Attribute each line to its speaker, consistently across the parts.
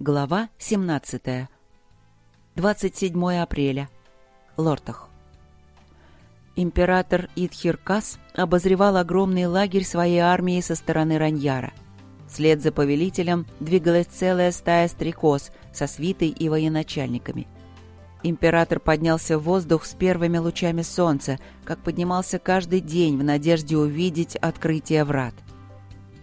Speaker 1: Глава 17. 27 апреля. Лортах. Император Идхиркас обозревал огромный лагерь своей армии со стороны Раньяра. Вслед за повелителем двигалась целая стая стрекоз со свитой и военачальниками. Император поднялся в воздух с первыми лучами солнца, как поднимался каждый день в надежде увидеть открытие врат.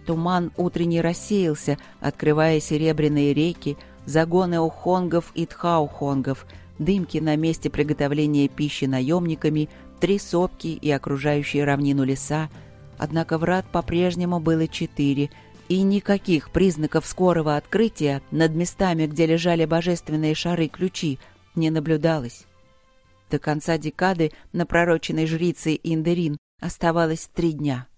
Speaker 1: Туман утренний рассеялся, открывая серебряные реки, загоны ухонгов и тхаухонгов, дымки на месте приготовления пищи наемниками, три сопки и окружающие равнину леса. Однако врат по-прежнему было четыре, и никаких признаков скорого открытия над местами, где лежали божественные шары-ключи, не наблюдалось. До конца декады на пророченной жрице Индерин оставалось три дня —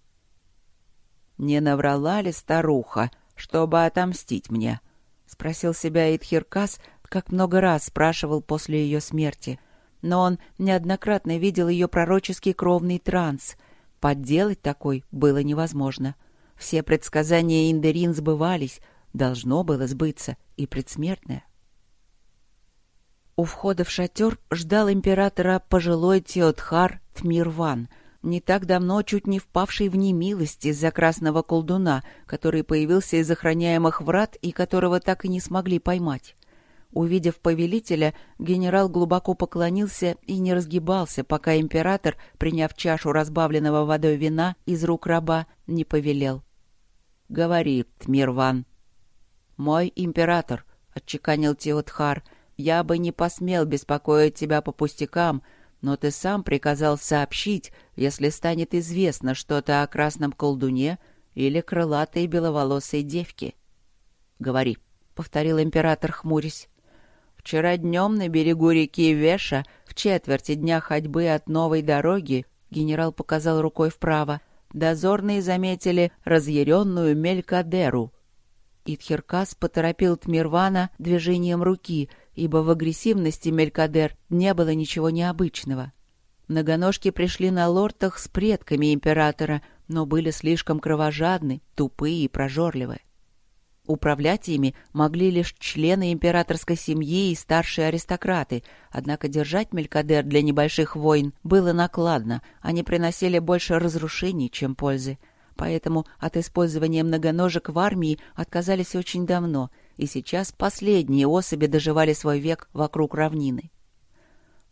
Speaker 1: «Не наврала ли старуха, чтобы отомстить мне?» — спросил себя Идхиркас, как много раз спрашивал после ее смерти. Но он неоднократно видел ее пророческий кровный транс. Подделать такой было невозможно. Все предсказания Индерин сбывались, должно было сбыться и предсмертное. У входа в шатер ждал императора пожилой Теотхар Тмирван — не так давно чуть не впавший в немилость из-за красного колдуна, который появился из охраняемых врат и которого так и не смогли поймать. Увидев повелителя, генерал глубоко поклонился и не разгибался, пока император, приняв чашу разбавленного водой вина из рук раба, не повелел. — Говори, Тмирван. — Мой император, — отчеканил Теотхар, — я бы не посмел беспокоить тебя по пустякам, — но ты сам приказал сообщить, если станет известно что-то о красном колдуне или крылатой беловолосой девке. — Говори, — повторил император, хмурясь. Вчера днем на берегу реки Веша, в четверти дня ходьбы от новой дороги, генерал показал рукой вправо, дозорные заметили разъяренную Мелькадеру. Итхиркас поторопил Тмирвана движением руки, ибо в агрессивности Мелькадер не было ничего необычного. Многоножки пришли на лортах с предками императора, но были слишком кровожадны, тупые и прожорливые. Управлять ими могли лишь члены императорской семьи и старшие аристократы, однако держать Мелькадер для небольших войн было накладно, они приносили больше разрушений, чем пользы. Поэтому от использования многоножек в армии отказались очень давно — и сейчас последние особи доживали свой век вокруг равнины.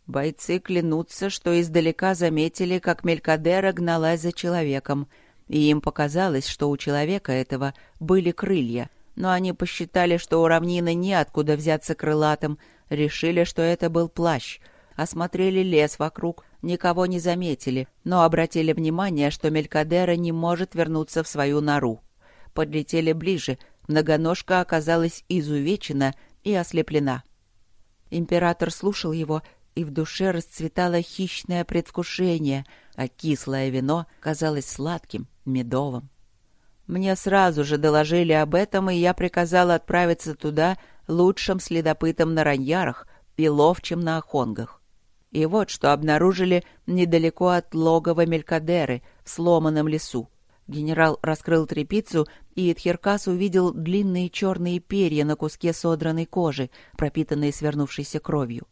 Speaker 1: Бойцы клянутся, что издалека заметили, как Мелькадера гналась за человеком, и им показалось, что у человека этого были крылья, но они посчитали, что у равнины неоткуда взяться крылатым, решили, что это был плащ, осмотрели лес вокруг, никого не заметили, но обратили внимание, что Мелькадера не может вернуться в свою нору. Подлетели ближе, Многоножка оказалась изувечена и ослеплена. Император слушал его, и в душе расцветало хищное предвкушение, а кислое вино казалось сладким, медовым. Мне сразу же доложили об этом, и я приказал отправиться туда лучшим следопытом на раньярах и ловчим на охонгах. И вот что обнаружили недалеко от логова Мелькадеры в сломанном лесу. Генерал раскрыл трепицу, и Тхеркас увидел длинные черные перья на куске содранной кожи, пропитанные свернувшейся кровью.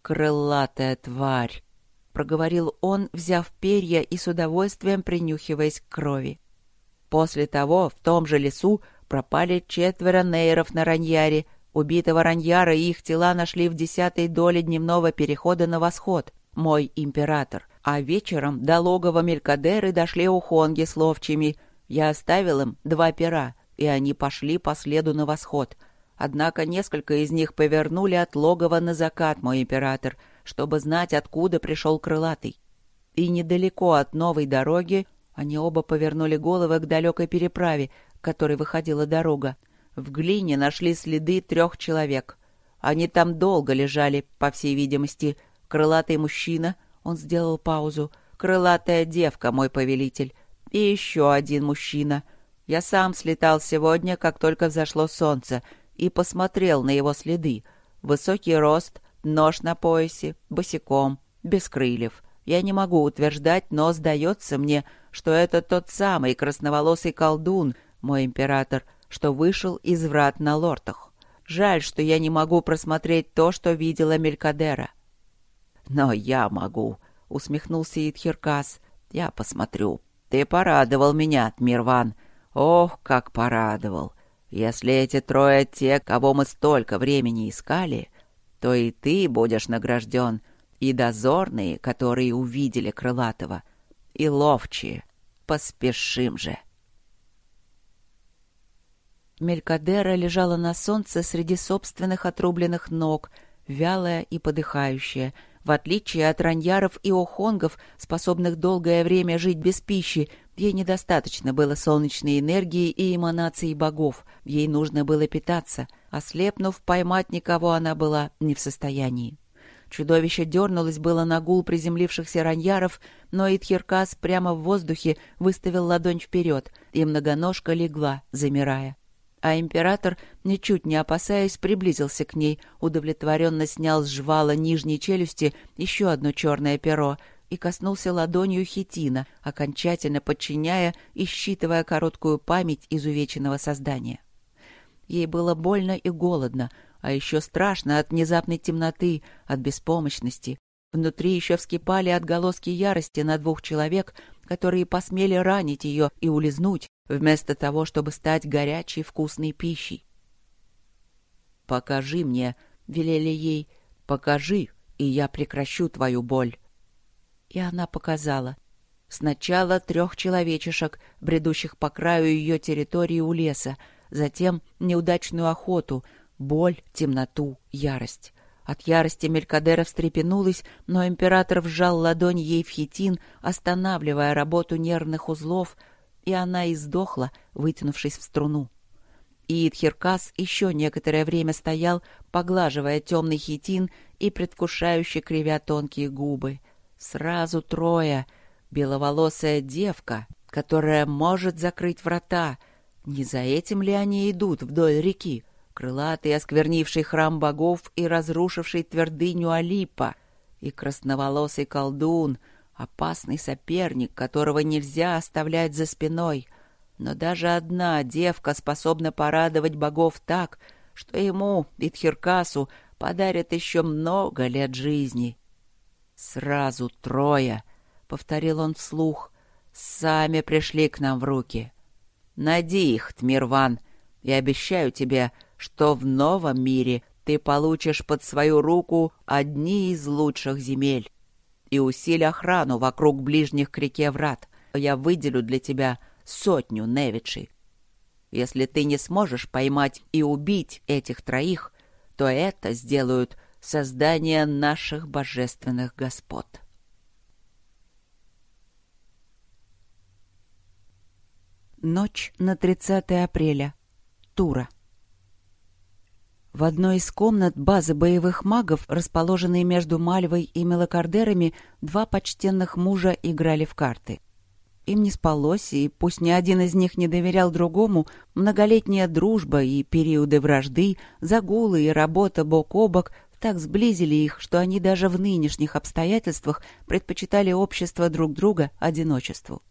Speaker 1: «Крылатая тварь!» — проговорил он, взяв перья и с удовольствием принюхиваясь к крови. После того в том же лесу пропали четверо нейров на Раньяре. Убитого Раньяра и их тела нашли в десятой доле дневного перехода на восход. Мой император а вечером до логова Мелькадеры дошли ухонги с ловчими. Я оставил им два пера, и они пошли по следу на восход. Однако несколько из них повернули от логова на закат, мой император, чтобы знать, откуда пришел крылатый. И недалеко от новой дороги они оба повернули головы к далекой переправе, к которой выходила дорога. В глине нашли следы трех человек. Они там долго лежали, по всей видимости. Крылатый мужчина — он сделал паузу. «Крылатая девка, мой повелитель. И еще один мужчина. Я сам слетал сегодня, как только взошло солнце, и посмотрел на его следы. Высокий рост, нож на поясе, босиком, без крыльев. Я не могу утверждать, но сдается мне, что это тот самый красноволосый колдун, мой император, что вышел из врат на лортах. Жаль, что я не могу просмотреть то, что видела Мелькадера. Но я могу, усмехнулся Итхиркас. Я посмотрю. Ты порадовал меня, Мирван. Ох, как порадовал. Если эти трое те, кого мы столько времени искали, то и ты будешь награжден, и дозорные, которые увидели Крылатого, и ловчие. Поспешим же. Мелькадера лежала на солнце среди собственных отрубленных ног, вялая и подыхающая, в отличие от раньяров и охонгов, способных долгое время жить без пищи, ей недостаточно было солнечной энергии и эманаций богов, ей нужно было питаться. Ослепнув, поймать никого она была не в состоянии. Чудовище дернулось было на гул приземлившихся раньяров, но Итхиркас прямо в воздухе выставил ладонь вперед, и многоножка легла, замирая а император, ничуть не опасаясь, приблизился к ней, удовлетворенно снял с жвала нижней челюсти еще одно черное перо и коснулся ладонью хитина, окончательно подчиняя и считывая короткую память изувеченного создания. Ей было больно и голодно, а еще страшно от внезапной темноты, от беспомощности. Внутри еще вскипали отголоски ярости на двух человек, которые посмели ранить ее и улизнуть, вместо того, чтобы стать горячей вкусной пищей. «Покажи мне», — велели ей, — «покажи, и я прекращу твою боль». И она показала. Сначала трех человечешек, бредущих по краю ее территории у леса, затем неудачную охоту, боль, темноту, ярость. От ярости Мелькадера встрепенулась, но император вжал ладонь ей в хитин, останавливая работу нервных узлов — и она издохла, вытянувшись в струну. И Идхиркас еще некоторое время стоял, поглаживая темный хитин и предвкушающе кривя тонкие губы. Сразу трое. Беловолосая девка, которая может закрыть врата. Не за этим ли они идут вдоль реки? Крылатый, осквернивший храм богов и разрушивший твердыню Алипа. И красноволосый колдун — Опасный соперник, которого нельзя оставлять за спиной. Но даже одна девка способна порадовать богов так, что ему, Итхиркасу, подарят еще много лет жизни. «Сразу трое», — повторил он вслух, — «сами пришли к нам в руки. Найди их, Тмирван, и обещаю тебе, что в новом мире ты получишь под свою руку одни из лучших земель и усиль охрану вокруг ближних к реке врат. Я выделю для тебя сотню невичей. Если ты не сможешь поймать и убить этих троих, то это сделают создание наших божественных господ. Ночь на 30 апреля. Тура. В одной из комнат базы боевых магов, расположенной между Мальвой и Мелокардерами, два почтенных мужа играли в карты. Им не спалось, и пусть ни один из них не доверял другому, многолетняя дружба и периоды вражды, загулы и работа бок о бок так сблизили их, что они даже в нынешних обстоятельствах предпочитали общество друг друга одиночеству.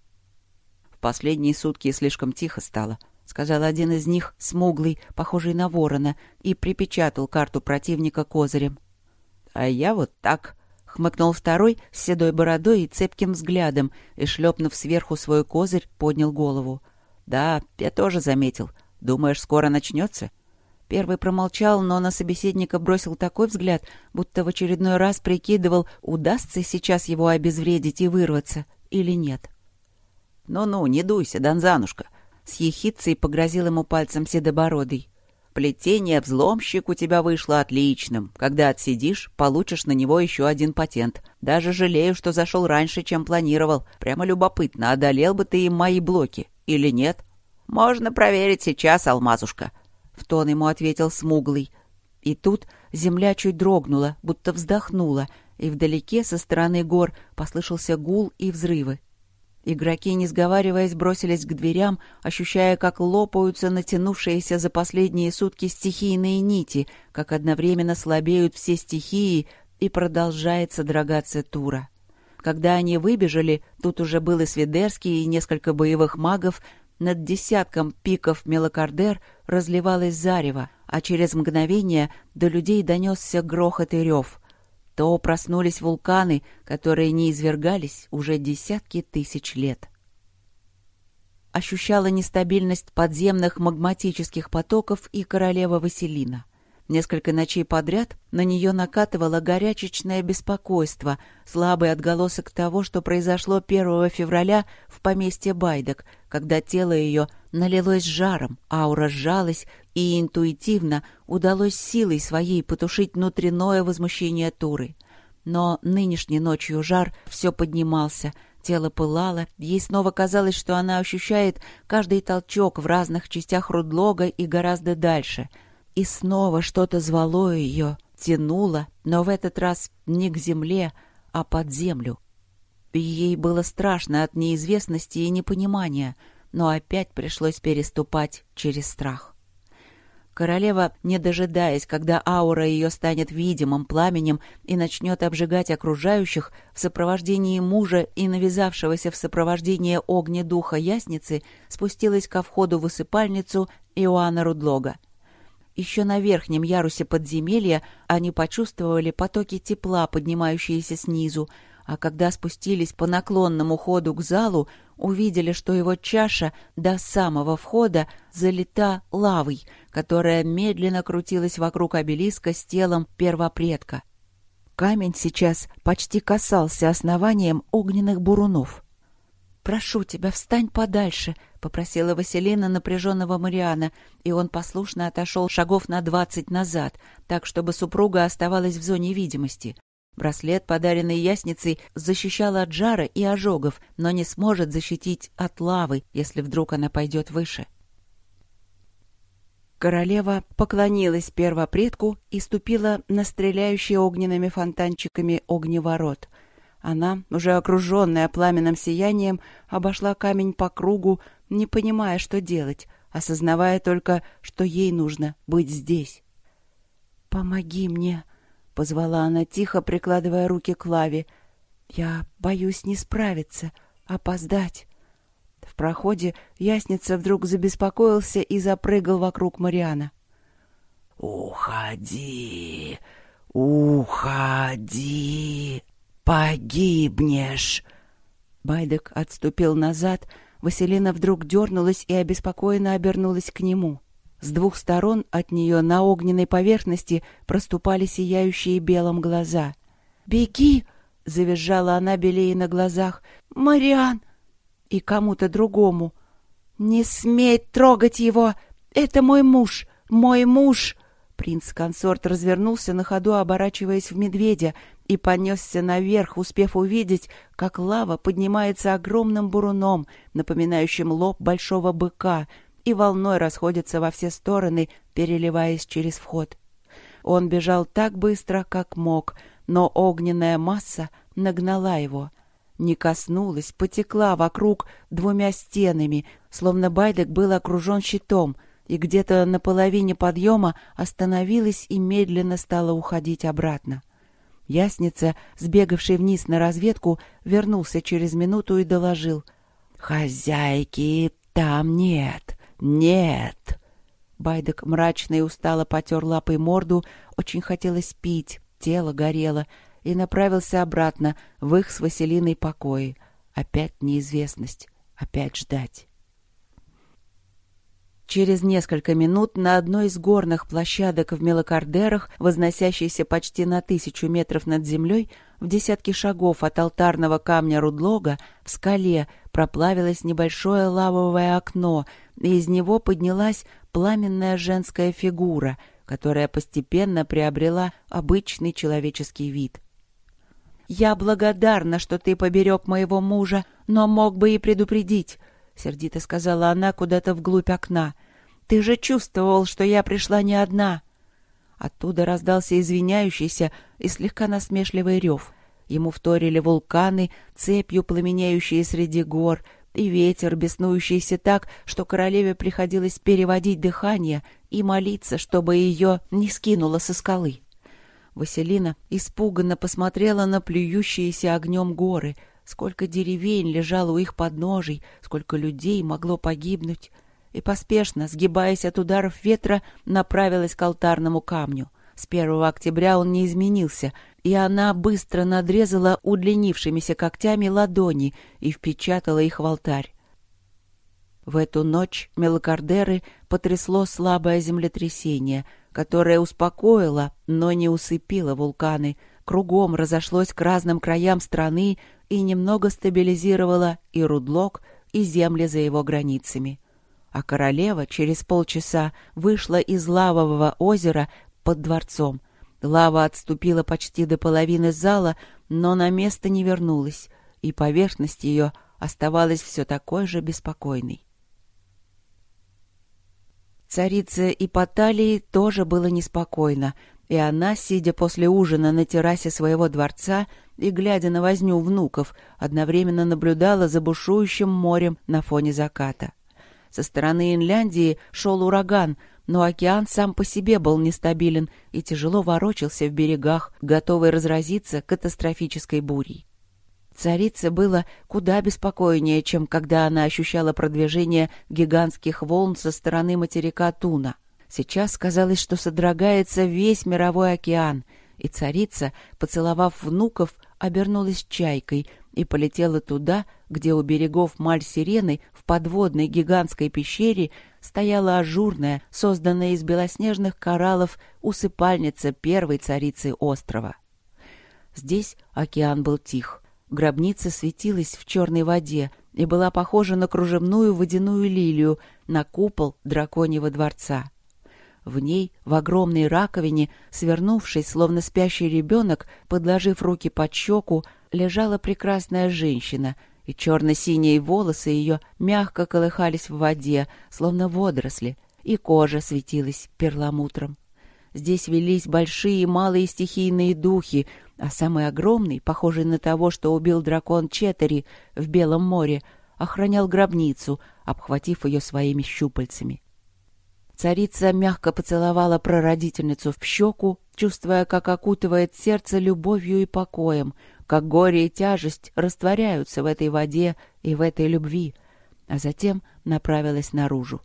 Speaker 1: В последние сутки слишком тихо стало —— сказал один из них, смуглый, похожий на ворона, и припечатал карту противника козырем. — А я вот так, — хмыкнул второй с седой бородой и цепким взглядом, и, шлепнув сверху свой козырь, поднял голову. — Да, я тоже заметил. Думаешь, скоро начнется? Первый промолчал, но на собеседника бросил такой взгляд, будто в очередной раз прикидывал, удастся сейчас его обезвредить и вырваться или нет. «Ну — не дуйся, Донзанушка, — с ехидцей погрозил ему пальцем седобородый. «Плетение взломщик у тебя вышло отличным. Когда отсидишь, получишь на него еще один патент. Даже жалею, что зашел раньше, чем планировал. Прямо любопытно, одолел бы ты им мои блоки или нет?» «Можно проверить сейчас, алмазушка», — в тон ему ответил смуглый. И тут земля чуть дрогнула, будто вздохнула, и вдалеке со стороны гор послышался гул и взрывы. Игроки, не сговариваясь, бросились к дверям, ощущая, как лопаются натянувшиеся за последние сутки стихийные нити, как одновременно слабеют все стихии и продолжает содрогаться Тура. Когда они выбежали, тут уже был и Свидерский, и несколько боевых магов, над десятком пиков Мелокардер разливалось зарево, а через мгновение до людей донесся грохот и рев. То проснулись вулканы, которые не извергались уже десятки тысяч лет. Ощущала нестабильность подземных магматических потоков и королева Василина. Несколько ночей подряд на нее накатывало горячечное беспокойство, слабый отголосок того, что произошло 1 февраля в поместье Байдек, когда тело ее налилось жаром, аура сжалась, и интуитивно удалось силой своей потушить внутреннее возмущение Туры. Но нынешней ночью жар все поднимался, тело пылало, ей снова казалось, что она ощущает каждый толчок в разных частях Рудлога и гораздо дальше — и снова что-то звало ее, тянуло, но в этот раз не к земле, а под землю. ей было страшно от неизвестности и непонимания, но опять пришлось переступать через страх. Королева, не дожидаясь, когда аура ее станет видимым пламенем и начнет обжигать окружающих, в сопровождении мужа и навязавшегося в сопровождении огнедуха ясницы, спустилась ко входу в высыпальницу Иоанна Рудлога. Еще на верхнем ярусе подземелья они почувствовали потоки тепла, поднимающиеся снизу, а когда спустились по наклонному ходу к залу, увидели, что его чаша до самого входа залита лавой, которая медленно крутилась вокруг обелиска с телом первопредка. Камень сейчас почти касался основанием огненных бурунов. «Прошу тебя, встань подальше», — попросила Василина напряженного Мариана, и он послушно отошел шагов на двадцать назад, так, чтобы супруга оставалась в зоне видимости. Браслет, подаренный ясницей, защищал от жара и ожогов, но не сможет защитить от лавы, если вдруг она пойдет выше. Королева поклонилась первопредку и ступила на стреляющие огненными фонтанчиками огневорот — она, уже окруженная пламенным сиянием, обошла камень по кругу, не понимая, что делать, осознавая только, что ей нужно быть здесь. «Помоги мне!» — позвала она тихо, прикладывая руки к лаве. «Я боюсь не справиться, опоздать». В проходе ясница вдруг забеспокоился и запрыгал вокруг Мариана.
Speaker 2: «Уходи! Уходи!» «Погибнешь!»
Speaker 1: Байдек отступил назад. Василина вдруг дернулась и обеспокоенно обернулась к нему. С двух сторон от нее на огненной поверхности проступали сияющие белым глаза. «Беги!» — завизжала она белее на глазах. «Мариан!» И кому-то другому. «Не смей трогать его! Это мой муж! Мой муж!» Принц-консорт развернулся на ходу, оборачиваясь в медведя, и понесся наверх, успев увидеть, как лава поднимается огромным буруном, напоминающим лоб большого быка, и волной расходится во все стороны, переливаясь через вход. Он бежал так быстро, как мог, но огненная масса нагнала его. Не коснулась, потекла вокруг двумя стенами, словно Байдек был окружен щитом — и где-то на половине подъема остановилась и медленно стала уходить обратно. Ясница, сбегавший вниз на разведку, вернулся через минуту и доложил. «Хозяйки там нет, нет!» Байдек мрачно и устало потер лапой морду, очень хотелось пить, тело горело, и направился обратно в их с Василиной покои. Опять неизвестность, опять ждать. Через несколько минут на одной из горных площадок в Мелокардерах, возносящейся почти на тысячу метров над землей, в десятки шагов от алтарного камня Рудлога, в скале проплавилось небольшое лавовое окно, и из него поднялась пламенная женская фигура, которая постепенно приобрела обычный человеческий вид. «Я благодарна, что ты поберег моего мужа, но мог бы и предупредить», — сердито сказала она куда-то вглубь окна. «Ты же чувствовал, что я пришла не одна!» Оттуда раздался извиняющийся и слегка насмешливый рев. Ему вторили вулканы, цепью пламенеющие среди гор, и ветер, беснующийся так, что королеве приходилось переводить дыхание и молиться, чтобы ее не скинуло со скалы. Василина испуганно посмотрела на плюющиеся огнем горы — Сколько деревень лежало у их подножий, сколько людей могло погибнуть. и поспешно, сгибаясь от ударов ветра, направилась к алтарному камню. С 1 октября он не изменился, и она быстро надрезала удлинившимися когтями ладони и впечатала их в алтарь. В эту ночь Мелокардеры потрясло слабое землетрясение, которое успокоило, но не усыпило вулканы, кругом разошлось к разным краям страны и немного стабилизировало и Рудлок, и земли за его границами. А королева через полчаса вышла из лавового озера под дворцом. Лава отступила почти до половины зала, но на место не вернулась, и поверхность ее оставалась все такой же беспокойной. Царице Ипоталии тоже было неспокойно, и она, сидя после ужина на террасе своего дворца и глядя на возню внуков, одновременно наблюдала за бушующим морем на фоне заката. Со стороны Инляндии шел ураган, но океан сам по себе был нестабилен и тяжело ворочался в берегах, готовый разразиться катастрофической бурей. Царице было куда беспокойнее, чем когда она ощущала продвижение гигантских волн со стороны материка Туна. Сейчас казалось, что содрогается весь мировой океан, и царица, поцеловав внуков, обернулась чайкой и полетела туда, где у берегов Маль-Сирены подводной гигантской пещере стояла ажурная, созданная из белоснежных кораллов, усыпальница первой царицы острова. Здесь океан был тих — Гробница светилась в черной воде и была похожа на кружевную водяную лилию, на купол драконьего дворца. В ней, в огромной раковине, свернувшись, словно спящий ребенок, подложив руки под щеку, лежала прекрасная женщина, и черно-синие волосы ее мягко колыхались в воде, словно водоросли, и кожа светилась перламутром. Здесь велись большие и малые стихийные духи, а самый огромный, похожий на того, что убил дракон Четери в Белом море, охранял гробницу, обхватив ее своими щупальцами. Царица мягко поцеловала прародительницу в щеку, чувствуя, как окутывает сердце любовью и покоем, как горе и тяжесть растворяются в этой воде и в этой любви, а затем направилась наружу.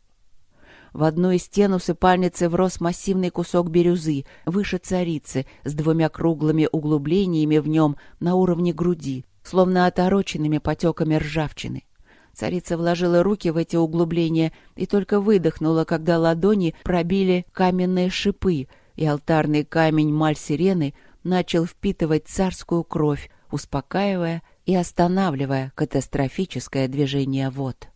Speaker 1: В одну из стен усыпальницы врос массивный кусок бирюзы, выше царицы, с двумя круглыми углублениями в нем на уровне груди, словно отороченными потеками ржавчины. Царица вложила руки в эти углубления и только выдохнула, когда ладони пробили каменные шипы, и алтарный камень Маль-Сирены начал впитывать царскую кровь, успокаивая и останавливая катастрофическое движение вод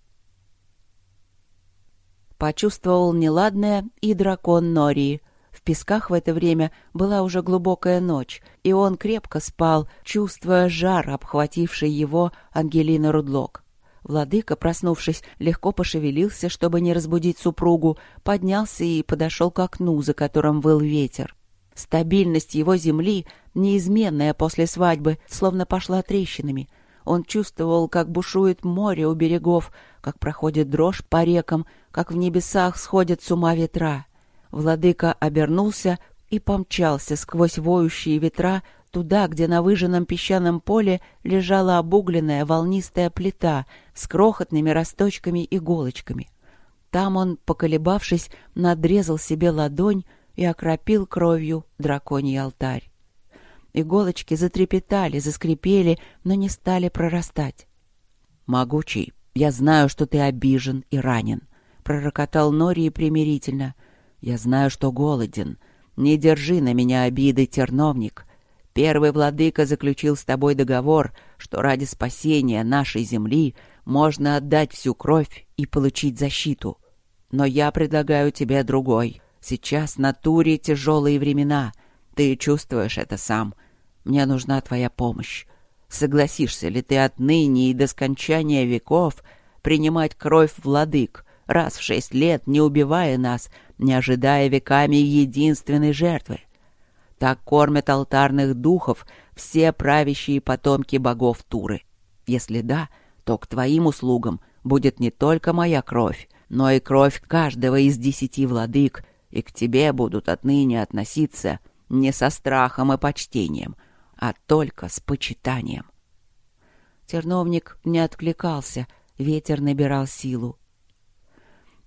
Speaker 1: почувствовал неладное и дракон Нории. В песках в это время была уже глубокая ночь, и он крепко спал, чувствуя жар, обхвативший его Ангелина Рудлок. Владыка, проснувшись, легко пошевелился, чтобы не разбудить супругу, поднялся и подошел к окну, за которым выл ветер. Стабильность его земли, неизменная после свадьбы, словно пошла трещинами. Он чувствовал, как бушует море у берегов, как проходит дрожь по рекам, как в небесах сходят с ума ветра. Владыка обернулся и помчался сквозь воющие ветра туда, где на выжженном песчаном поле лежала обугленная волнистая плита с крохотными росточками иголочками. Там он, поколебавшись, надрезал себе ладонь и окропил кровью драконий алтарь. Иголочки затрепетали, заскрипели, но не стали прорастать. «Могучий, я знаю, что ты обижен и ранен пророкотал Нори примирительно. «Я знаю, что голоден. Не держи на меня обиды, терновник. Первый владыка заключил с тобой договор, что ради спасения нашей земли можно отдать всю кровь и получить защиту. Но я предлагаю тебе другой. Сейчас на Туре тяжелые времена. Ты чувствуешь это сам. Мне нужна твоя помощь. Согласишься ли ты отныне и до скончания веков принимать кровь владык, раз в шесть лет, не убивая нас, не ожидая веками единственной жертвы. Так кормят алтарных духов все правящие потомки богов Туры. Если да, то к твоим услугам будет не только моя кровь, но и кровь каждого из десяти владык, и к тебе будут отныне относиться не со страхом и почтением, а только с почитанием. Терновник не откликался, ветер набирал силу.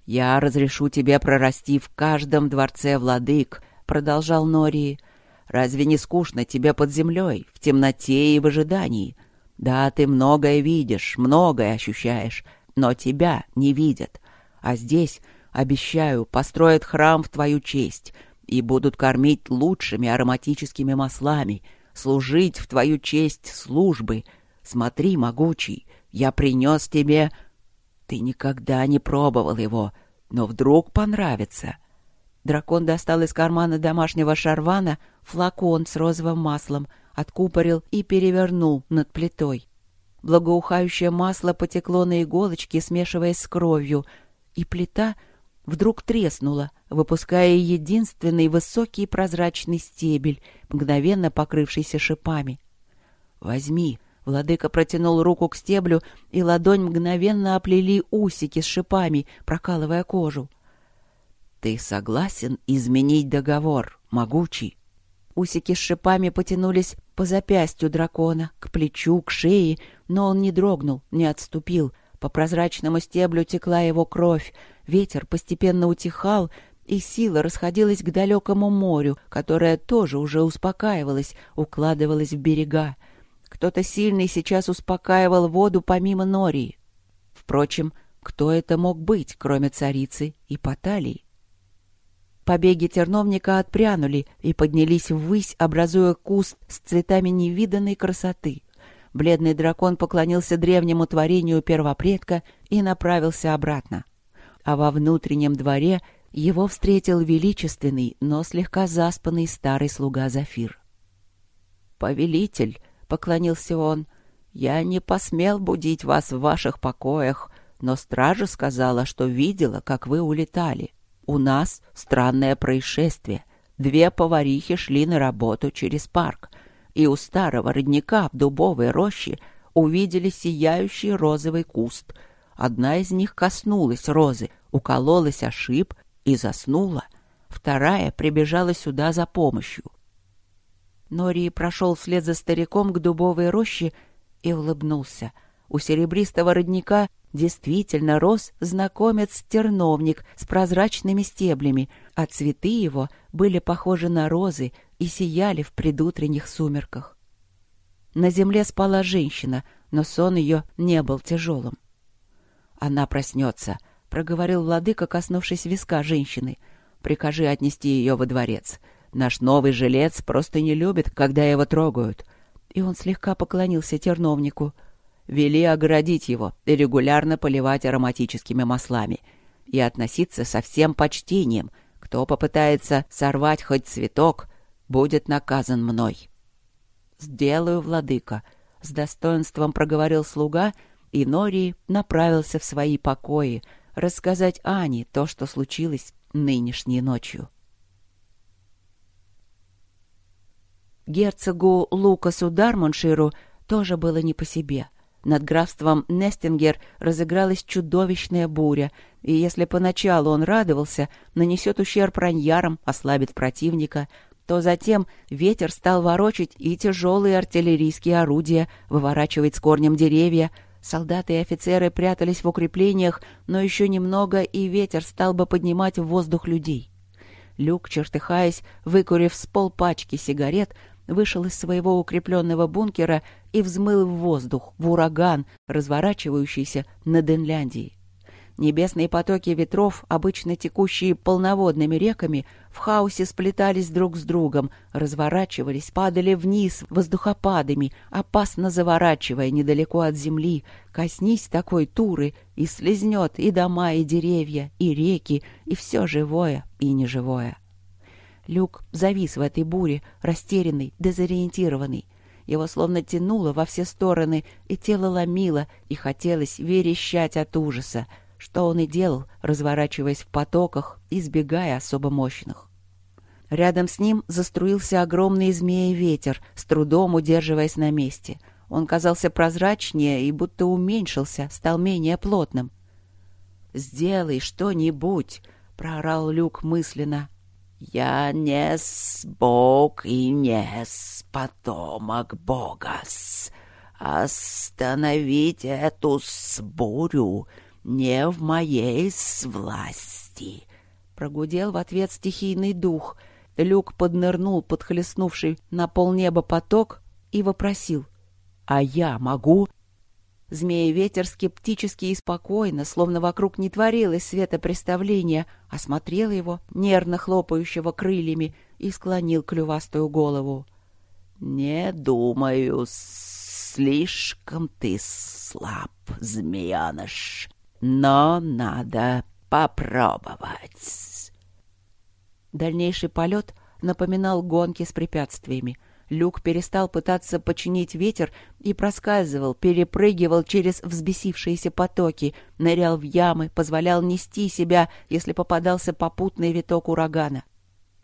Speaker 1: «Я разрешу тебе прорасти в каждом дворце владык», — продолжал Нории. «Разве не скучно тебе под землей, в темноте и в ожидании? Да, ты многое видишь, многое ощущаешь, но тебя не видят. А здесь, обещаю, построят храм в твою честь и будут кормить лучшими ароматическими маслами, служить в твою честь службы. Смотри, могучий, я принес тебе... Ты никогда не пробовал его, но вдруг понравится. Дракон достал из кармана домашнего шарвана флакон с розовым маслом, откупорил и перевернул над плитой. Благоухающее масло потекло на иголочки, смешиваясь с кровью, и плита вдруг треснула, выпуская единственный высокий прозрачный стебель, мгновенно покрывшийся шипами. «Возьми!» — владыка протянул руку к стеблю, и ладонь мгновенно оплели усики с шипами, прокалывая кожу. «Ты согласен изменить договор, могучий?» Усики с шипами потянулись по запястью дракона, к плечу, к шее, но он не дрогнул, не отступил. По прозрачному стеблю текла его кровь, ветер постепенно утихал, и сила расходилась к далекому морю, которое тоже уже успокаивалось, укладывалось в берега. Кто-то сильный сейчас успокаивал воду помимо Нории. Впрочем, кто это мог быть, кроме царицы и Паталии? Побеги терновника отпрянули и поднялись ввысь, образуя куст с цветами невиданной красоты. Бледный дракон поклонился древнему творению первопредка и направился обратно. А во внутреннем дворе его встретил величественный, но слегка заспанный старый слуга Зафир. «Повелитель», — поклонился он, — «я не посмел будить вас в ваших покоях, но стража сказала, что видела, как вы улетали. У нас странное происшествие. Две поварихи шли на работу через парк, и у старого родника в дубовой роще увидели сияющий розовый куст. Одна из них коснулась розы, укололась о и заснула. Вторая прибежала сюда за помощью. Нори прошел вслед за стариком к дубовой роще и улыбнулся. У серебристого родника действительно рос знакомец-терновник с прозрачными стеблями, а цветы его были похожи на розы и сияли в предутренних сумерках. На земле спала женщина, но сон ее не был тяжелым. «Она проснется», — проговорил владыка, коснувшись виска женщины. «Прикажи отнести ее во дворец. Наш новый жилец просто не любит, когда его трогают». И он слегка поклонился терновнику — Вели оградить его и регулярно поливать ароматическими маслами. И относиться со всем почтением. Кто попытается сорвать хоть цветок, будет наказан мной. «Сделаю, владыка», — с достоинством проговорил слуга, и Норий направился в свои покои рассказать Ане то, что случилось нынешней ночью. Герцогу Лукасу Дармонширу тоже было не по себе — над графством Нестингер разыгралась чудовищная буря, и если поначалу он радовался, нанесет ущерб раньярам, ослабит противника, то затем ветер стал ворочать и тяжелые артиллерийские орудия, выворачивать с корнем деревья. Солдаты и офицеры прятались в укреплениях, но еще немного, и ветер стал бы поднимать в воздух людей. Люк, чертыхаясь, выкурив с полпачки сигарет, вышел из своего укрепленного бункера и взмыл в воздух, в ураган, разворачивающийся над Инляндией. Небесные потоки ветров, обычно текущие полноводными реками, в хаосе сплетались друг с другом, разворачивались, падали вниз воздухопадами, опасно заворачивая недалеко от земли. Коснись такой туры, и слезнет и дома, и деревья, и реки, и все живое и неживое. Люк завис в этой буре, растерянный, дезориентированный. Его словно тянуло во все стороны, и тело ломило, и хотелось верещать от ужаса, что он и делал, разворачиваясь в потоках, избегая особо мощных. Рядом с ним заструился огромный змеи ветер, с трудом удерживаясь на месте. Он казался прозрачнее и будто уменьшился, стал менее плотным. «Сделай что-нибудь!» — проорал Люк мысленно, «Я не с Бог и не с потомок Бога-с. Остановить эту сбурю,
Speaker 2: не в моей власти.
Speaker 1: Прогудел в ответ стихийный дух. Люк поднырнул подхлестнувший на полнеба поток и вопросил. «А я могу?» Змея-ветер скептически и спокойно, словно вокруг не творилось светопреставления, осмотрел его, нервно хлопающего крыльями, и склонил клювастую голову.
Speaker 2: «Не думаю, слишком ты слаб, змеяныш, но надо попробовать».
Speaker 1: Дальнейший полет напоминал гонки с препятствиями — Люк перестал пытаться починить ветер и проскальзывал, перепрыгивал через взбесившиеся потоки, нырял в ямы, позволял нести себя, если попадался попутный виток урагана.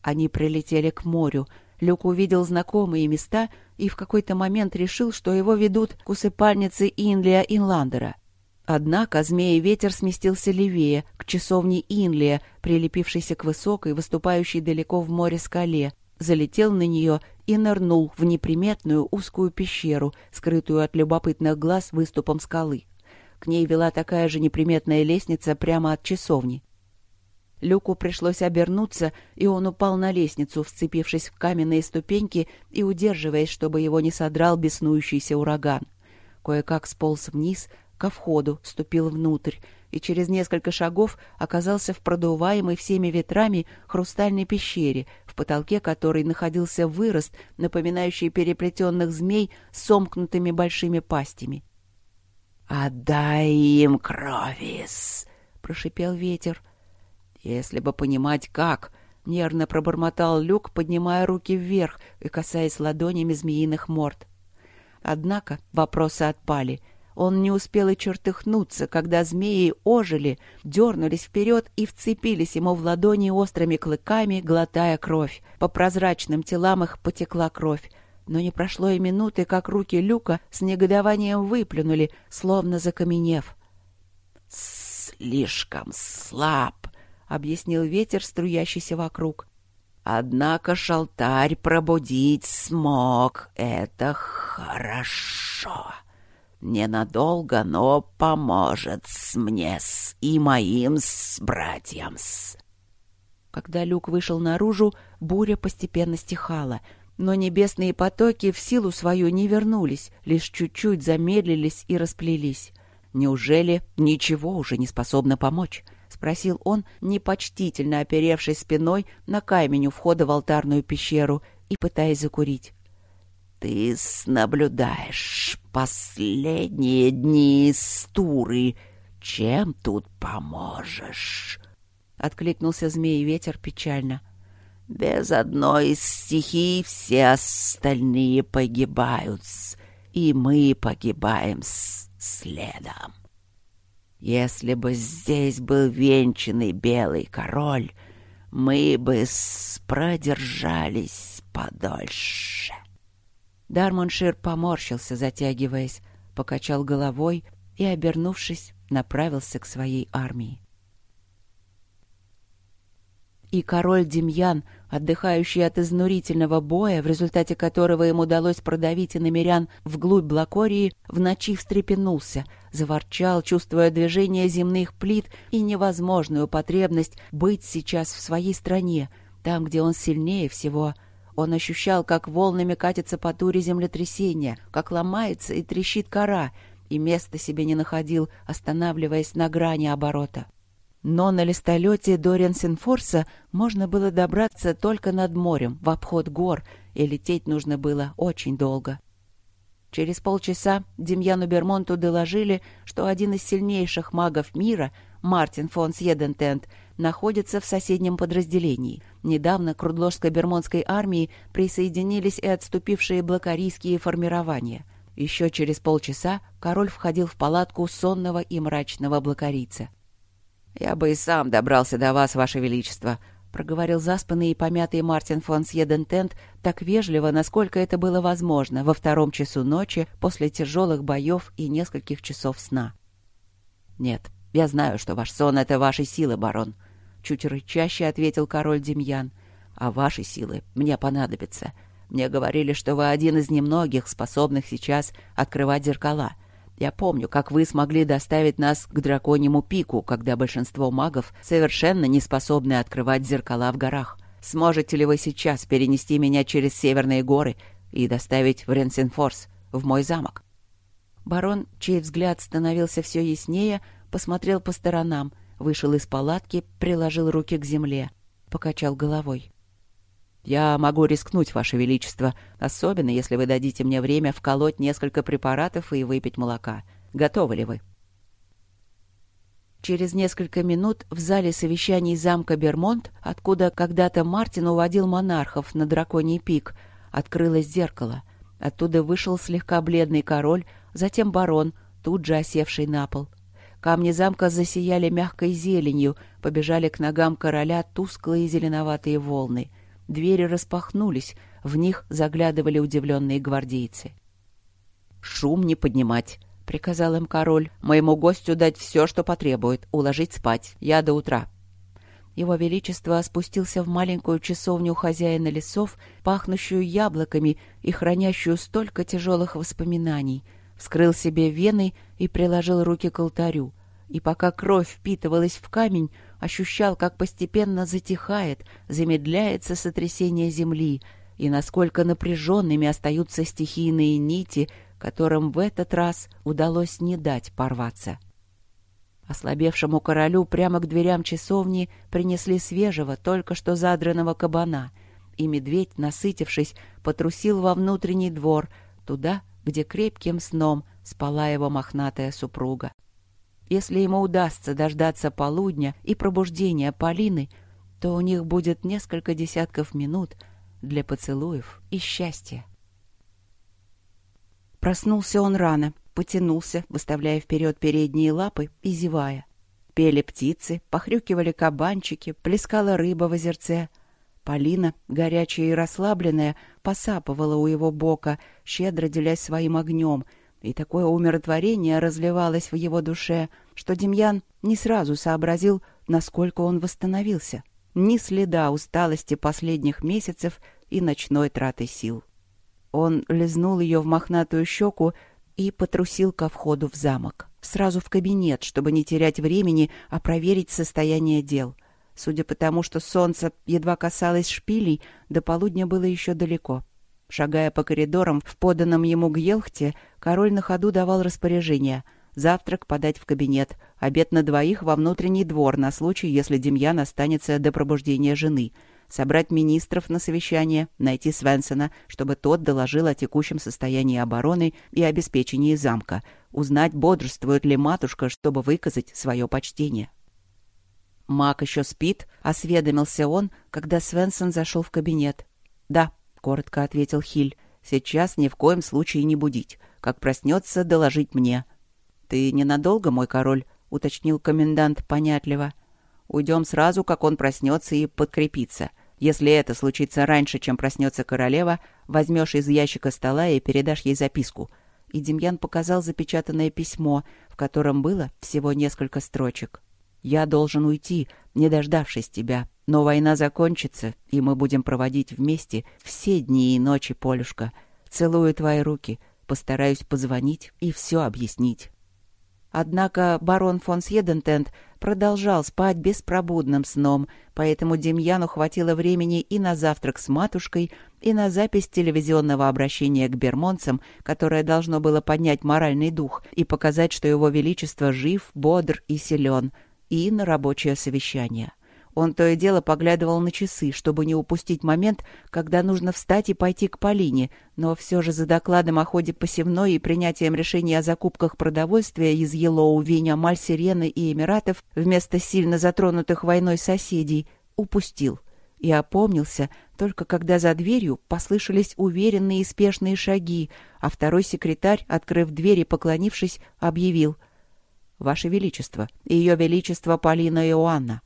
Speaker 1: Они прилетели к морю. Люк увидел знакомые места и в какой-то момент решил, что его ведут к усыпальнице Инлия Инландера. Однако змеи ветер сместился левее, к часовне Инлия, прилепившейся к высокой, выступающей далеко в море скале, залетел на нее и нырнул в неприметную узкую пещеру, скрытую от любопытных глаз выступом скалы. К ней вела такая же неприметная лестница прямо от часовни. Люку пришлось обернуться, и он упал на лестницу, вцепившись в каменные ступеньки и удерживаясь, чтобы его не содрал беснующийся ураган. Кое-как сполз вниз, ко входу, ступил внутрь, и через несколько шагов оказался в продуваемой всеми ветрами хрустальной пещере, в потолке которой находился вырост, напоминающий переплетенных змей с сомкнутыми большими пастями.
Speaker 2: «Отдай им кровис!»
Speaker 1: — прошипел ветер. «Если бы понимать, как!» — нервно пробормотал Люк, поднимая руки вверх и касаясь ладонями змеиных морд. Однако вопросы отпали — он не успел и чертыхнуться, когда змеи ожили, дернулись вперед и вцепились ему в ладони острыми клыками, глотая кровь. По прозрачным телам их потекла кровь. Но не прошло и минуты, как руки Люка с негодованием выплюнули, словно закаменев.
Speaker 2: «Слишком слаб», — объяснил ветер, струящийся вокруг. «Однако шалтарь пробудить смог. Это хорошо». Ненадолго, но поможет мне с и моим с братьям с.
Speaker 1: Когда люк вышел наружу, буря постепенно стихала, но небесные потоки в силу свою не вернулись, лишь чуть-чуть замедлились и расплелись. «Неужели ничего уже не способно помочь?» — спросил он, непочтительно оперевшись спиной на камень у входа в алтарную пещеру и пытаясь закурить.
Speaker 2: «Ты наблюдаешь последние дни стуры. Чем тут поможешь?»
Speaker 1: — откликнулся змей-ветер печально.
Speaker 2: «Без одной из стихий все остальные погибают, и мы погибаем следом. Если бы здесь был венчанный белый король, мы бы продержались подольше».
Speaker 1: Дармоншир поморщился, затягиваясь, покачал головой и, обернувшись, направился к своей армии. И король Демьян, отдыхающий от изнурительного боя, в результате которого им удалось продавить иномерян вглубь Блакории, в ночи встрепенулся, заворчал, чувствуя движение земных плит и невозможную потребность быть сейчас в своей стране, там, где он сильнее всего — он ощущал, как волнами катится по туре землетрясения, как ломается и трещит кора, и места себе не находил, останавливаясь на грани оборота. Но на листолете до Ренсенфорса можно было добраться только над морем, в обход гор, и лететь нужно было очень долго. Через полчаса Демьяну Бермонту доложили, что один из сильнейших магов мира, Мартин фон Сьедентент, находится в соседнем подразделении. Недавно к Рудложско-Бермонской армии присоединились и отступившие блокарийские формирования. Еще через полчаса король входил в палатку сонного и мрачного блокарийца. «Я бы и сам добрался до вас, ваше величество», — проговорил заспанный и помятый Мартин фон Сьедентент так вежливо, насколько это было возможно, во втором часу ночи после тяжелых боев и нескольких часов сна. «Нет, я знаю, что ваш сон — это ваши силы, барон», чуть рычаще ответил король Демьян. «А ваши силы мне понадобятся. Мне говорили, что вы один из немногих, способных сейчас открывать зеркала. Я помню, как вы смогли доставить нас к драконьему пику, когда большинство магов совершенно не способны открывать зеркала в горах. Сможете ли вы сейчас перенести меня через Северные горы и доставить в Ренсенфорс, в мой замок?» Барон, чей взгляд становился все яснее, посмотрел по сторонам, вышел из палатки, приложил руки к земле, покачал головой. «Я могу рискнуть, Ваше Величество, особенно если вы дадите мне время вколоть несколько препаратов и выпить молока. Готовы ли вы?» Через несколько минут в зале совещаний замка Бермонт, откуда когда-то Мартин уводил монархов на драконий пик, открылось зеркало. Оттуда вышел слегка бледный король, затем барон, тут же осевший на пол. Камни замка засияли мягкой зеленью, побежали к ногам короля тусклые зеленоватые волны. Двери распахнулись, в них заглядывали удивленные гвардейцы. «Шум не поднимать», — приказал им король. «Моему гостю дать все, что потребует, уложить спать. Я до утра». Его Величество спустился в маленькую часовню хозяина лесов, пахнущую яблоками и хранящую столько тяжелых воспоминаний, вскрыл себе вены и приложил руки к алтарю. И пока кровь впитывалась в камень, ощущал, как постепенно затихает, замедляется сотрясение земли, и насколько напряженными остаются стихийные нити, которым в этот раз удалось не дать порваться. Ослабевшему королю прямо к дверям часовни принесли свежего, только что задранного кабана, и медведь, насытившись, потрусил во внутренний двор, туда, где крепким сном спала его мохнатая супруга. Если ему удастся дождаться полудня и пробуждения Полины, то у них будет несколько десятков минут для поцелуев и счастья. Проснулся он рано, потянулся, выставляя вперед передние лапы и зевая. Пели птицы, похрюкивали кабанчики, плескала рыба в озерце. Полина, горячая и расслабленная, посапывала у его бока, щедро делясь своим огнем — и такое умиротворение разливалось в его душе, что Демьян не сразу сообразил, насколько он восстановился. Ни следа усталости последних месяцев и ночной траты сил. Он лизнул ее в мохнатую щеку и потрусил ко входу в замок. Сразу в кабинет, чтобы не терять времени, а проверить состояние дел. Судя по тому, что солнце едва касалось шпилей, до полудня было еще далеко. Шагая по коридорам в поданном ему гелхте, король на ходу давал распоряжение завтрак подать в кабинет, обед на двоих во внутренний двор на случай, если Демьян останется до пробуждения жены, собрать министров на совещание, найти Свенсона, чтобы тот доложил о текущем состоянии обороны и обеспечении замка, узнать, бодрствует ли матушка, чтобы выказать свое почтение. «Маг еще спит?» — осведомился он, когда Свенсон зашел в кабинет. «Да», — коротко ответил Хиль. «Сейчас ни в коем случае не будить. Как проснется, доложить мне». «Ты ненадолго, мой король?» — уточнил комендант понятливо. «Уйдем сразу, как он проснется и подкрепится. Если это случится раньше, чем проснется королева, возьмешь из ящика стола и передашь ей записку». И Демьян показал запечатанное письмо, в котором было всего несколько строчек. «Я должен уйти, не дождавшись тебя. Но война закончится, и мы будем проводить вместе все дни и ночи, Полюшка. Целую твои руки, постараюсь позвонить и все объяснить». Однако барон фон Сьедентент продолжал спать беспробудным сном, поэтому Демьяну хватило времени и на завтрак с матушкой, и на запись телевизионного обращения к бермонцам, которое должно было поднять моральный дух и показать, что его величество жив, бодр и силен, и на рабочее совещание. Он то и дело поглядывал на часы, чтобы не упустить момент, когда нужно встать и пойти к Полине, но все же за докладом о ходе посевной и принятием решения о закупках продовольствия из Елоу, Виня, Мальсирены и Эмиратов вместо сильно затронутых войной соседей упустил. И опомнился, только когда за дверью послышались уверенные и спешные шаги, а второй секретарь, открыв дверь и поклонившись, объявил «Ваше Величество, Ее Величество Полина Иоанна».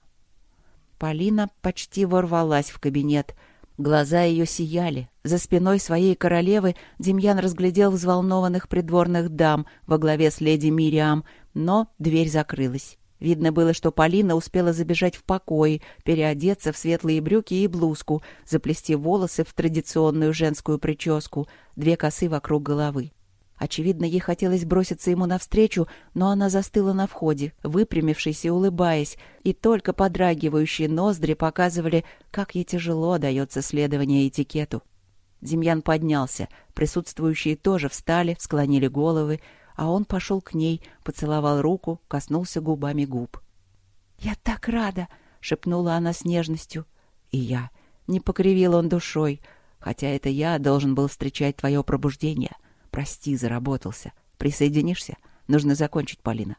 Speaker 1: Полина почти ворвалась в кабинет. Глаза ее сияли. За спиной своей королевы Демьян разглядел взволнованных придворных дам во главе с леди Мириам, но дверь закрылась. Видно было, что Полина успела забежать в покой, переодеться в светлые брюки и блузку, заплести волосы в традиционную женскую прическу, две косы вокруг головы. Очевидно, ей хотелось броситься ему навстречу, но она застыла на входе, выпрямившись и улыбаясь, и только подрагивающие ноздри показывали, как ей тяжело дается следование этикету. Демьян поднялся, присутствующие тоже встали, склонили головы, а он пошел к ней, поцеловал руку, коснулся губами губ. «Я так рада!» — шепнула она с нежностью. «И я». Не покривил он душой, хотя это я должен был встречать твое пробуждение. Прости, заработался. Присоединишься? Нужно закончить, Полина.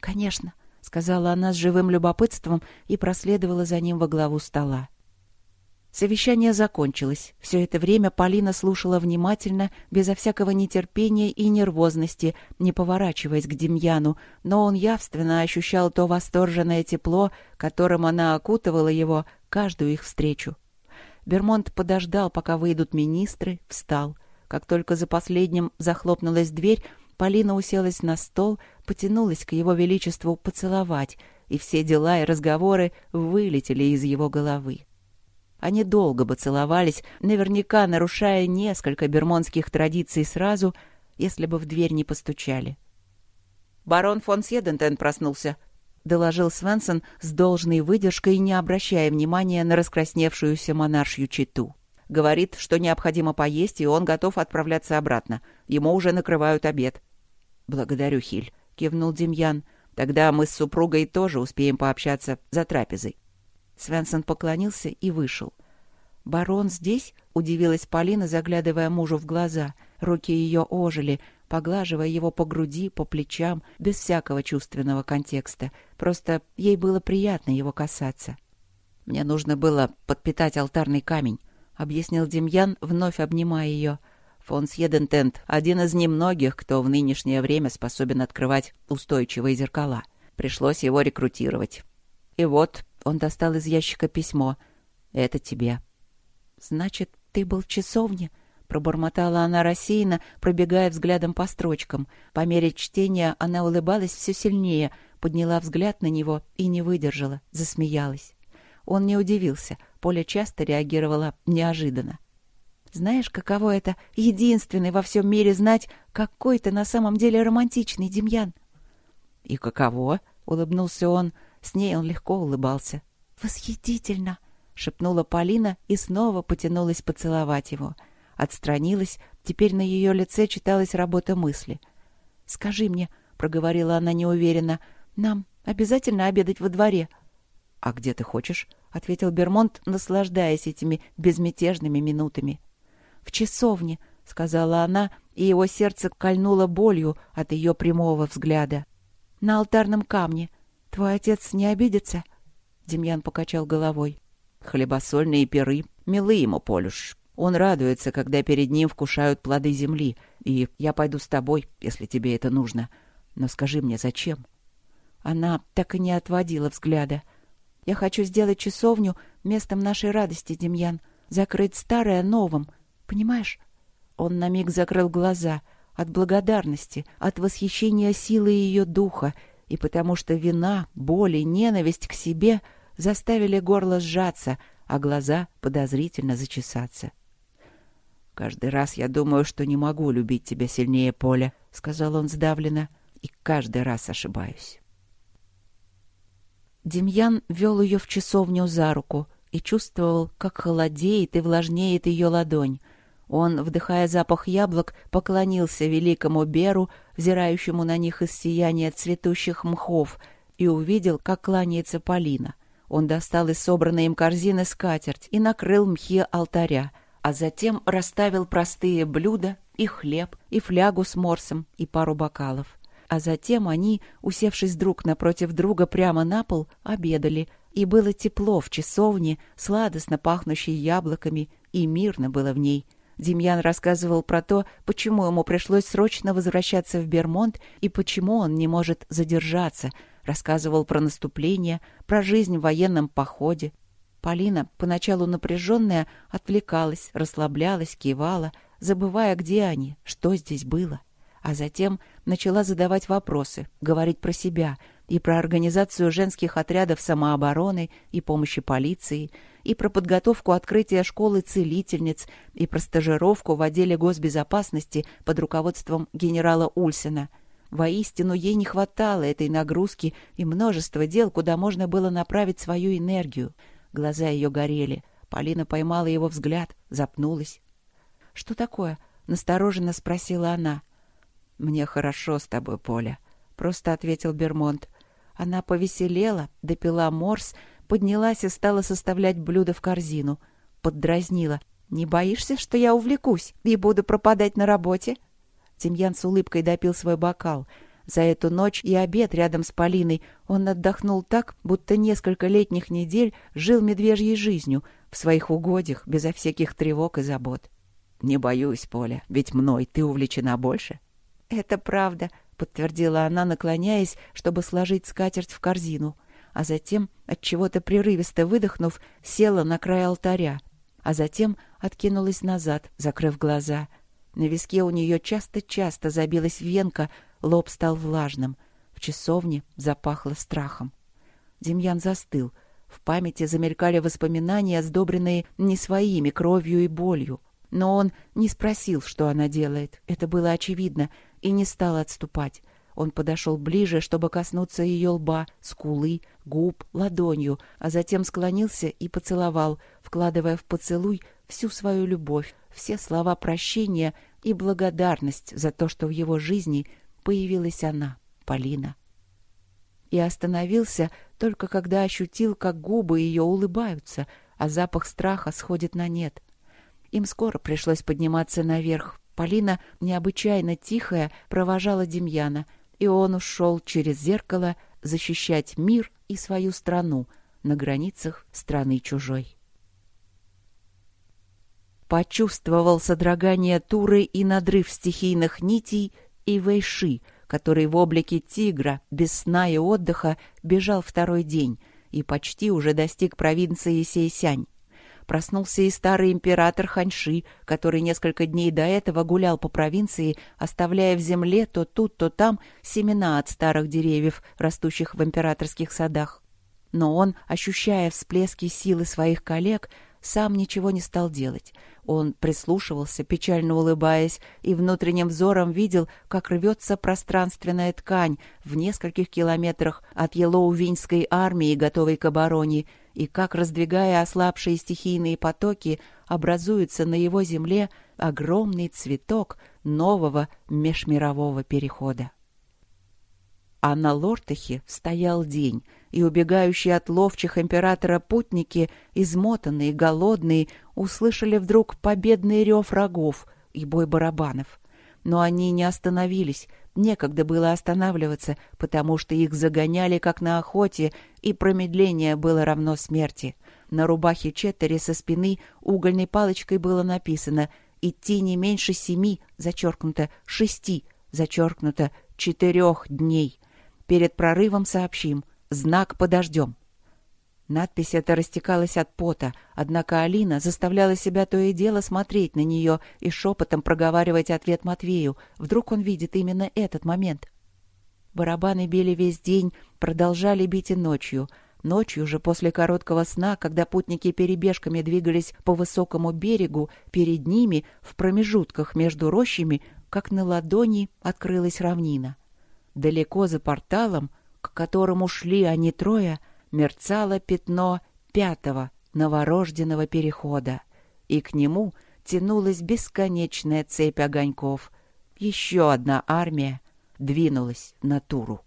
Speaker 1: Конечно, сказала она с живым любопытством и проследовала за ним во главу стола. Совещание закончилось. Все это время Полина слушала внимательно, безо всякого нетерпения и нервозности, не поворачиваясь к Демьяну, но он явственно ощущал то восторженное тепло, которым она окутывала его каждую их встречу. Бермонт подождал, пока выйдут министры, встал — как только за последним захлопнулась дверь, Полина уселась на стол, потянулась к его величеству поцеловать, и все дела и разговоры вылетели из его головы. Они долго бы целовались, наверняка нарушая несколько бермонских традиций сразу, если бы в дверь не постучали. «Барон фон Седентен проснулся», — доложил Свенсон с должной выдержкой, не обращая внимания на раскрасневшуюся монаршью читу. Говорит, что необходимо поесть, и он готов отправляться обратно. Ему уже накрывают обед. «Благодарю, Хиль», — кивнул Демьян. «Тогда мы с супругой тоже успеем пообщаться за трапезой». Свенсон поклонился и вышел. «Барон здесь?» — удивилась Полина, заглядывая мужу в глаза. Руки ее ожили, поглаживая его по груди, по плечам, без всякого чувственного контекста. Просто ей было приятно его касаться. «Мне нужно было подпитать алтарный камень», — объяснил Демьян, вновь обнимая ее. «Фон Сьедентент — один из немногих, кто в нынешнее время способен открывать устойчивые зеркала. Пришлось его рекрутировать. И вот он достал из ящика письмо. Это тебе». «Значит, ты был в часовне?» — пробормотала она рассеянно, пробегая взглядом по строчкам. По мере чтения она улыбалась все сильнее, подняла взгляд на него и не выдержала, засмеялась. Он не удивился. Поля часто реагировала неожиданно. «Знаешь, каково это единственный во всем мире знать, какой ты на самом деле романтичный, Демьян?» «И каково?» — улыбнулся он. С ней он легко улыбался. «Восхитительно!» — шепнула Полина и снова потянулась поцеловать его. Отстранилась, теперь на ее лице читалась работа мысли. «Скажи мне», — проговорила она неуверенно, — «нам обязательно обедать во дворе?» «А где ты хочешь?» — ответил Бермонт, наслаждаясь этими безмятежными минутами. «В часовне», — сказала она, и его сердце кольнуло болью от ее прямого взгляда. «На алтарном камне. Твой отец не обидится?» Демьян покачал головой. «Хлебосольные перы милы ему, Полюш. Он радуется, когда перед ним вкушают плоды земли, и я пойду с тобой, если тебе это нужно. Но скажи мне, зачем?» Она так и не отводила взгляда — я хочу сделать часовню местом нашей радости, Демьян. Закрыть старое новым. Понимаешь? Он на миг закрыл глаза от благодарности, от восхищения силы ее духа, и потому что вина, боль и ненависть к себе заставили горло сжаться, а глаза подозрительно зачесаться. «Каждый раз я думаю, что не могу любить тебя сильнее, Поля», — сказал он сдавленно, — «и каждый раз ошибаюсь». Демьян вел ее в часовню за руку и чувствовал, как холодеет и влажнеет ее ладонь. Он, вдыхая запах яблок, поклонился великому Беру, взирающему на них из сияния цветущих мхов, и увидел, как кланяется Полина. Он достал из собранной им корзины скатерть и накрыл мхи алтаря, а затем расставил простые блюда и хлеб, и флягу с морсом, и пару бокалов. А затем они, усевшись друг напротив друга прямо на пол, обедали, и было тепло в часовне, сладостно пахнущей яблоками, и мирно было в ней. Демьян рассказывал про то, почему ему пришлось срочно возвращаться в Бермонт и почему он не может задержаться. Рассказывал про наступление, про жизнь в военном походе. Полина, поначалу напряженная, отвлекалась, расслаблялась, кивала, забывая, где они, что здесь было а затем начала задавать вопросы, говорить про себя, и про организацию женских отрядов самообороны и помощи полиции, и про подготовку открытия школы целительниц, и про стажировку в отделе госбезопасности под руководством генерала Ульсена. Воистину, ей не хватало этой нагрузки и множества дел, куда можно было направить свою энергию. Глаза ее горели. Полина поймала его взгляд, запнулась. «Что такое?» — настороженно спросила она. «Мне хорошо с тобой, Поля», — просто ответил Бермонт. Она повеселела, допила морс, поднялась и стала составлять блюдо в корзину. Поддразнила. «Не боишься, что я увлекусь и буду пропадать на работе?» Демьян с улыбкой допил свой бокал. За эту ночь и обед рядом с Полиной он отдохнул так, будто несколько летних недель жил медвежьей жизнью, в своих угодьях, безо всяких тревог и забот. «Не боюсь, Поля, ведь мной ты увлечена больше». «Это правда», — подтвердила она, наклоняясь, чтобы сложить скатерть в корзину, а затем, от чего то прерывисто выдохнув, села на край алтаря, а затем откинулась назад, закрыв глаза. На виске у нее часто-часто забилась венка, лоб стал влажным. В часовне запахло страхом. Демьян застыл. В памяти замелькали воспоминания, сдобренные не своими кровью и болью. Но он не спросил, что она делает. Это было очевидно, и не стал отступать. Он подошел ближе, чтобы коснуться ее лба, скулы, губ, ладонью, а затем склонился и поцеловал, вкладывая в поцелуй всю свою любовь, все слова прощения и благодарность за то, что в его жизни появилась она, Полина. И остановился только когда ощутил, как губы ее улыбаются, а запах страха сходит на нет. Им скоро пришлось подниматься наверх. Полина, необычайно тихая, провожала Демьяна, и он ушел через зеркало защищать мир и свою страну на границах страны чужой. Почувствовал содрогание Туры и надрыв стихийных нитей и Вэйши, который в облике тигра, без сна и отдыха, бежал второй день и почти уже достиг провинции Сейсянь. Проснулся и старый император Ханьши, который несколько дней до этого гулял по провинции, оставляя в земле то тут, то там семена от старых деревьев, растущих в императорских садах. Но он, ощущая всплески силы своих коллег, сам ничего не стал делать. Он прислушивался, печально улыбаясь, и внутренним взором видел, как рвется пространственная ткань в нескольких километрах от Елоувинской армии, готовой к обороне, и как, раздвигая ослабшие стихийные потоки, образуется на его земле огромный цветок нового межмирового перехода. А на Лортахе стоял день, и убегающие от ловчих императора путники, измотанные, голодные, услышали вдруг победный рев рогов и бой барабанов. Но они не остановились, Некогда было останавливаться, потому что их загоняли, как на охоте, и промедление было равно смерти. На рубахе Четтери со спины угольной палочкой было написано «Идти не меньше семи, зачеркнуто, шести, зачеркнуто, четырех дней. Перед прорывом сообщим. Знак подождем». Надпись эта растекалась от пота, однако Алина заставляла себя то и дело смотреть на нее и шепотом проговаривать ответ Матвею. Вдруг он видит именно этот момент. Барабаны били весь день, продолжали бить и ночью. Ночью же, после короткого сна, когда путники перебежками двигались по высокому берегу, перед ними, в промежутках между рощами, как на ладони, открылась равнина. Далеко за порталом, к которому шли они трое, — мерцало пятно пятого новорожденного перехода, и к нему тянулась бесконечная цепь огоньков. Еще одна армия двинулась на Туру.